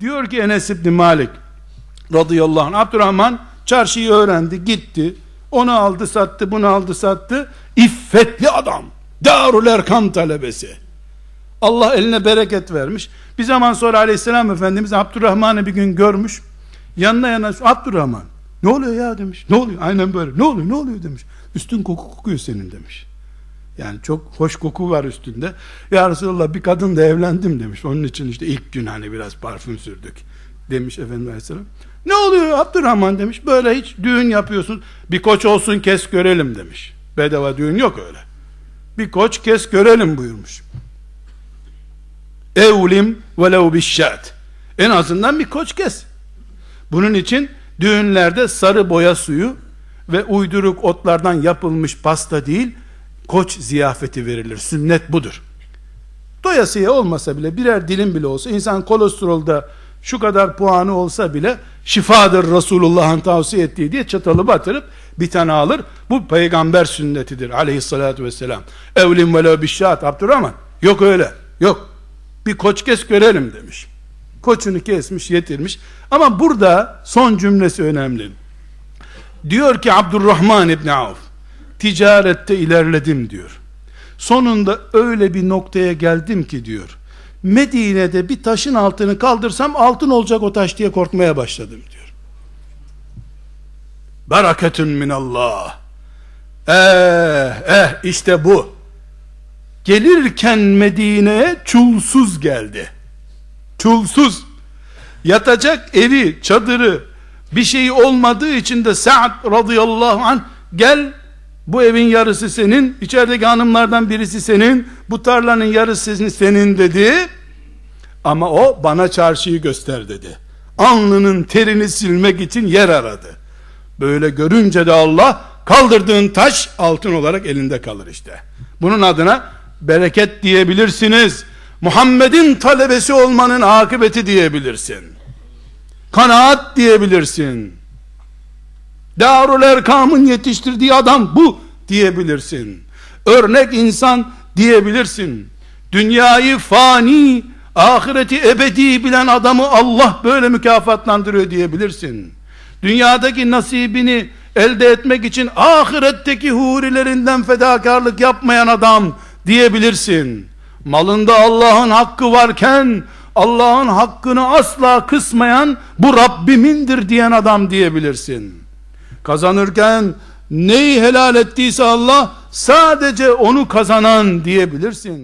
Diyor ki Enes İbni Malik radıyallahu anh Abdurrahman çarşıyı öğrendi gitti. Onu aldı sattı bunu aldı sattı. İffetli adam. Darul Erkam talebesi. Allah eline bereket vermiş. Bir zaman sonra aleyhisselam efendimiz Abdurrahman'ı bir gün görmüş. Yanına yana Abdurrahman ne oluyor ya? demiş. Ne oluyor? Aynen böyle. Ne oluyor? Ne oluyor? demiş. Üstün koku kokuyor senin. demiş yani çok hoş koku var üstünde. Ya Resulallah bir kadınla evlendim demiş. Onun için işte ilk gün hani biraz parfüm sürdük. Demiş Efendimiz Aleyhisselam. Ne oluyor Abdurrahman demiş. Böyle hiç düğün yapıyorsun. Bir koç olsun kes görelim demiş. Bedava düğün yok öyle. Bir koç kes görelim buyurmuş. Evlim velev bişşat. En azından bir koç kes. Bunun için düğünlerde sarı boya suyu ve uyduruk otlardan yapılmış pasta değil, koç ziyafeti verilir. Sünnet budur. Doyasıya olmasa bile birer dilim bile olsa insan kolesterolda şu kadar puanı olsa bile şifadır Resulullah'ın tavsiye ettiği diye çatalı batırıp bir tane alır. Bu peygamber sünnetidir aleyhissalatü vesselam. Evlim velev bişşat Abdurrahman. Yok öyle. Yok. Bir koç kes görelim demiş. Koçunu kesmiş yetirmiş. Ama burada son cümlesi önemli. Diyor ki Abdurrahman İbni Avf ticarette ilerledim diyor. Sonunda öyle bir noktaya geldim ki diyor. Medine'de bir taşın altını kaldırsam altın olacak o taş diye korkmaya başladım diyor. Bereketün minallah. Eh eh işte bu. Gelirken Medine'ye çulsuz geldi. Çulsuz. Yatacak evi, çadırı, bir şey olmadığı için de Sa'd radıyallahu anh gel bu evin yarısı senin, içerideki hanımlardan birisi senin, bu tarlanın yarısı senin dedi. Ama o bana çarşıyı göster dedi. Alnının terini silmek için yer aradı. Böyle görünce de Allah kaldırdığın taş altın olarak elinde kalır işte. Bunun adına bereket diyebilirsiniz. Muhammed'in talebesi olmanın akıbeti diyebilirsin. Kanaat diyebilirsin. Darul Erkam'ın yetiştirdiği adam bu diyebilirsin. Örnek insan diyebilirsin. Dünyayı fani, ahireti ebedi bilen adamı Allah böyle mükafatlandırıyor diyebilirsin. Dünyadaki nasibini elde etmek için ahiretteki hurilerinden fedakarlık yapmayan adam diyebilirsin. Malında Allah'ın hakkı varken Allah'ın hakkını asla kısmayan bu Rabbimindir diyen adam diyebilirsin. Kazanırken neyi helal ettiyse Allah sadece onu kazanan diyebilirsin.